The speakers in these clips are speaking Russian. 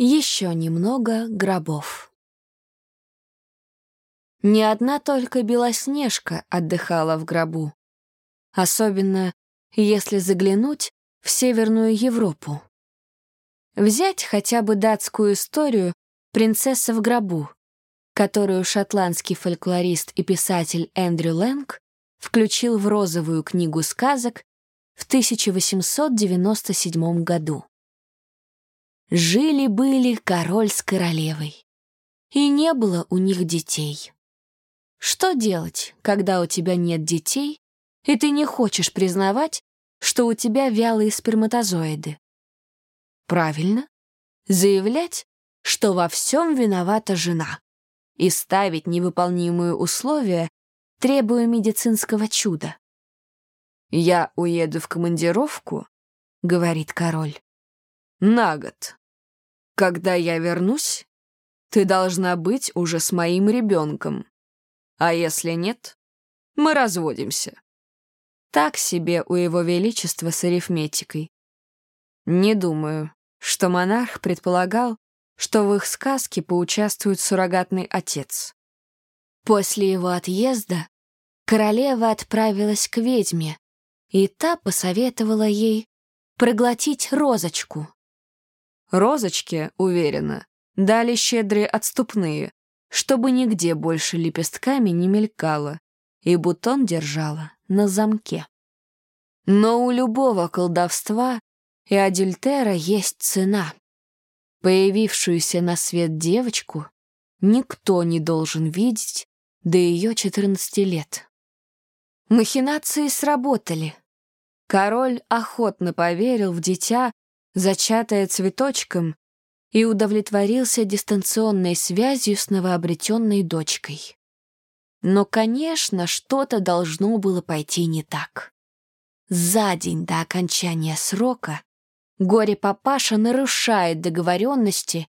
Еще немного гробов. Не одна только Белоснежка отдыхала в гробу. Особенно, если заглянуть в Северную Европу. Взять хотя бы датскую историю «Принцесса в гробу», которую шотландский фольклорист и писатель Эндрю Лэнг включил в розовую книгу сказок в 1897 году. Жили-были король с королевой. И не было у них детей. Что делать, когда у тебя нет детей, и ты не хочешь признавать, что у тебя вялые сперматозоиды? Правильно. Заявлять, что во всем виновата жена. И ставить невыполнимые условия, требуя медицинского чуда. «Я уеду в командировку», — говорит король, — «на год. Когда я вернусь, ты должна быть уже с моим ребенком. А если нет, мы разводимся. Так себе у его величества с арифметикой. Не думаю, что монарх предполагал, что в их сказке поучаствует суррогатный отец. После его отъезда королева отправилась к ведьме, и та посоветовала ей проглотить розочку. Розочке, уверена, дали щедрые отступные, чтобы нигде больше лепестками не мелькало, и бутон держала на замке. Но у любого колдовства и адюльтера есть цена. Появившуюся на свет девочку никто не должен видеть до ее 14 лет. Махинации сработали. Король охотно поверил в дитя, зачатая цветочком, и удовлетворился дистанционной связью с новообретенной дочкой. Но, конечно, что-то должно было пойти не так. За день до окончания срока горе-папаша нарушает договоренности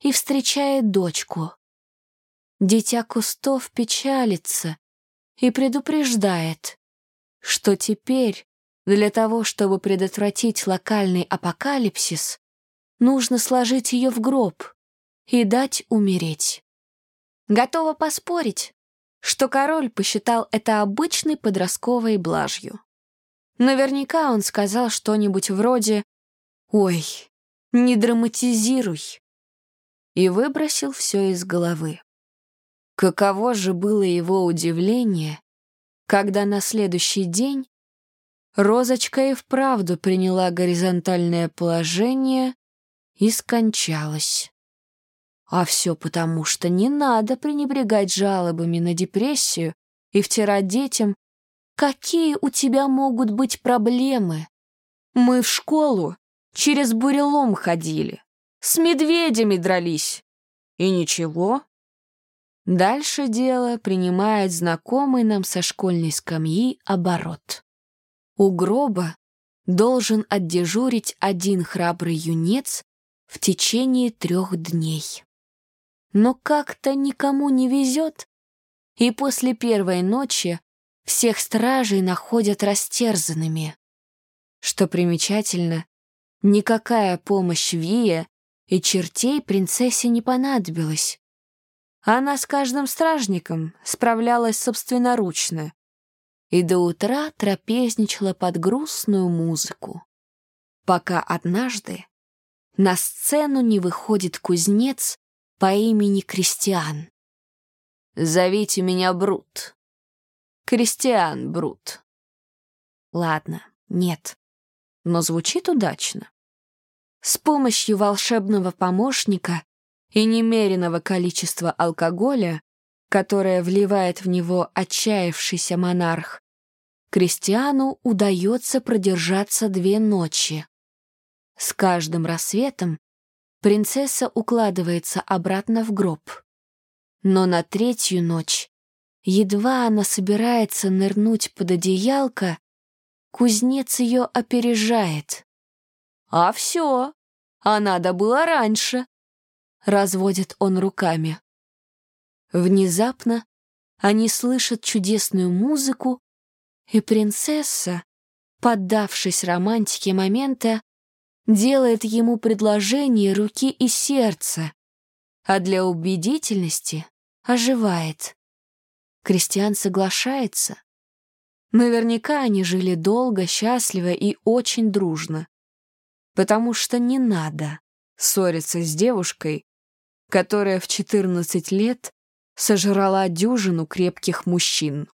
и встречает дочку. Дитя кустов печалится и предупреждает, что теперь для того, чтобы предотвратить локальный апокалипсис, нужно сложить ее в гроб и дать умереть. Готова поспорить, что король посчитал это обычной подростковой блажью. Наверняка он сказал что-нибудь вроде «Ой, не драматизируй» и выбросил все из головы. Каково же было его удивление, когда на следующий день Розочка и вправду приняла горизонтальное положение и скончалась. А все потому, что не надо пренебрегать жалобами на депрессию и втирать детям, какие у тебя могут быть проблемы. Мы в школу через бурелом ходили, с медведями дрались. И ничего. Дальше дело принимает знакомый нам со школьной скамьи оборот. У гроба должен отдежурить один храбрый юнец в течение трех дней. Но как-то никому не везет, и после первой ночи всех стражей находят растерзанными. Что примечательно, никакая помощь Вия и чертей принцессе не понадобилась. Она с каждым стражником справлялась собственноручно, и до утра трапезничала под грустную музыку, пока однажды на сцену не выходит кузнец по имени Кристиан. «Зовите меня Брут. Кристиан Брут». Ладно, нет, но звучит удачно. С помощью волшебного помощника и немеренного количества алкоголя которое вливает в него отчаявшийся монарх, Кристиану удается продержаться две ночи. С каждым рассветом принцесса укладывается обратно в гроб. Но на третью ночь, едва она собирается нырнуть под одеялко, кузнец ее опережает. «А все, а надо было раньше», — разводит он руками. Внезапно они слышат чудесную музыку, и принцесса, поддавшись романтике момента, делает ему предложение руки и сердца, а для убедительности оживает. Кристиан соглашается. Наверняка они жили долго, счастливо и очень дружно. Потому что не надо ссориться с девушкой, которая в 14 лет сожрала дюжину крепких мужчин.